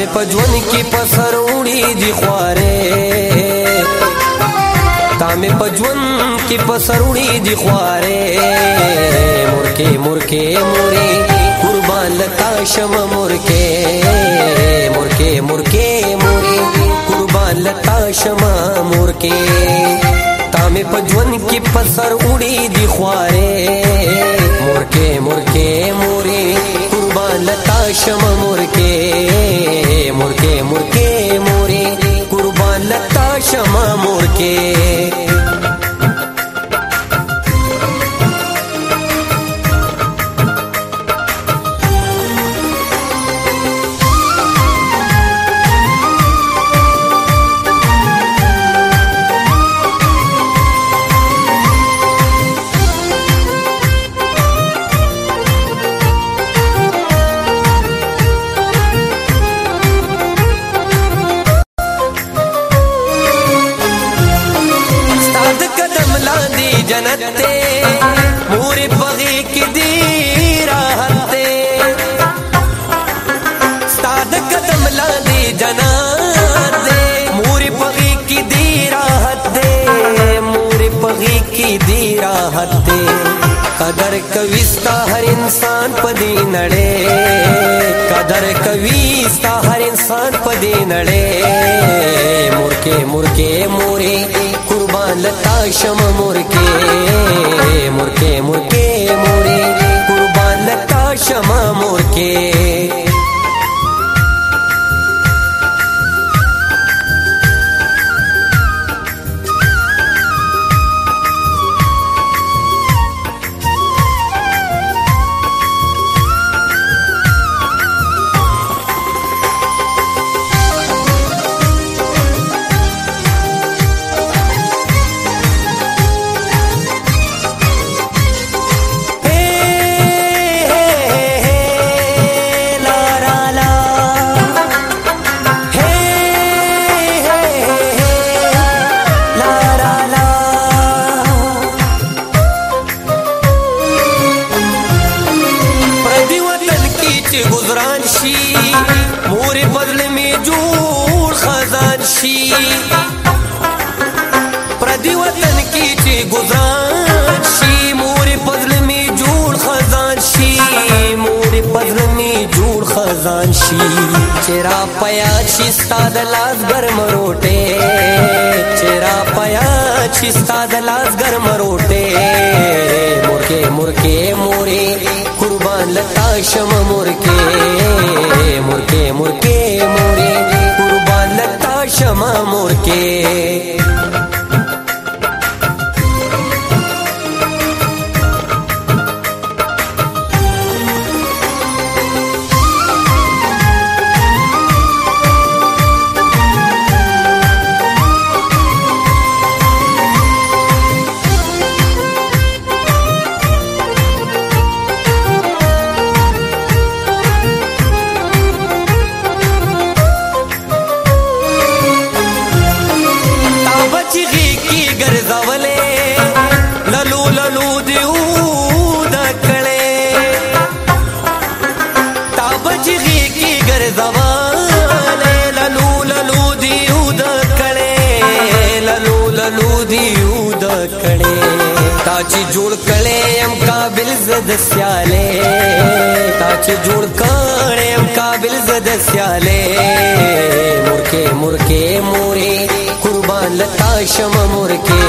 می په ژوند کې په سر وړي دي خوارې تا می په ژوند کې په سر وړي دي خوارې مرکه مرکه موري قربان لتا شم مرکه مرکه مرکه موري قربان لتا شم مرکه مې په ژوند کې پسر وړي دي خوارې مورکه مورکه مورې قربان لتا شم مورکه مورکه مورکه مورې قربان لتا شم مورکه قدر کوي ستا هر انسان په دې نړۍ قدر کوي ستا هر انسان په دې نړۍ مورکه مورکه مورې قربان لتا شم مورکه مورکه مورکه شي پردي وطن کې چې گزار شي مور بدل می جوړ خزان شي مور بدل می جوړ خزان شي چرا پیا شي ستاد لاس گرم روټه چرا پیا شي ستاد لاس گرم روټه مرکه مرکه مورې قربان لتا شم مرکه تا چې جوړ کړي ام قابل زد سیاله تا چې جوړ کړي ام قابل زد سیاله مرکه مرکه موري قربان لتا شم مرکه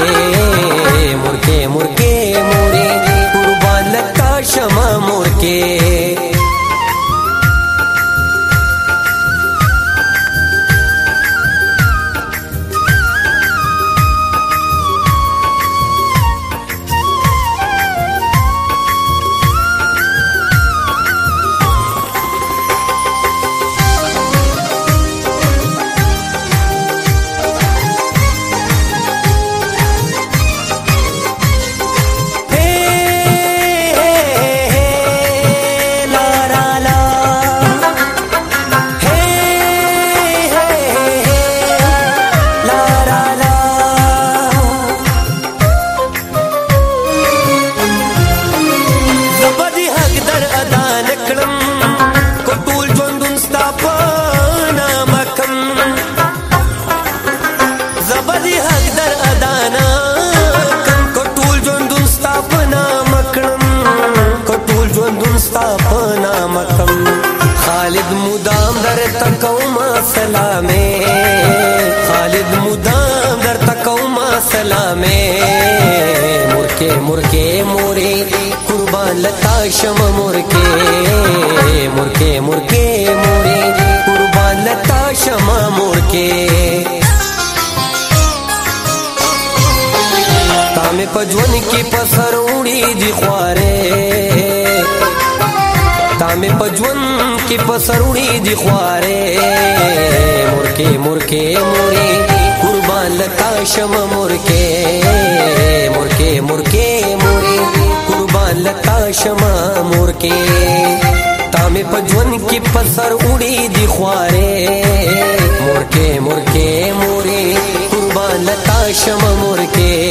مکم جون خالد مدام کو مسلامے خالد مدام کو مرکے شم مرکه مرکه مرکه مورې قربان لتا شم مرکه تامه پجون کې پسر وړي دي خواره تامه پجون کې پسر وړي دي خواره مرکه مرکه مورې قربان لتا شم مرکه مرکه مرکه شمه مور کې تامه پجون کې پسر وړي دي خواره مور کې مور کې مورې قربان لتا شمه مور کې